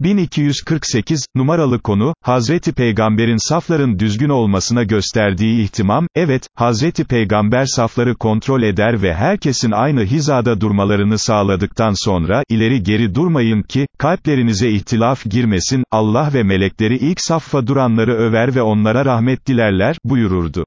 1248, numaralı konu, Hazreti Peygamber'in safların düzgün olmasına gösterdiği ihtimam, evet, Hazreti Peygamber safları kontrol eder ve herkesin aynı hizada durmalarını sağladıktan sonra, ileri geri durmayın ki, kalplerinize ihtilaf girmesin, Allah ve melekleri ilk saffa duranları över ve onlara rahmet dilerler, buyururdu.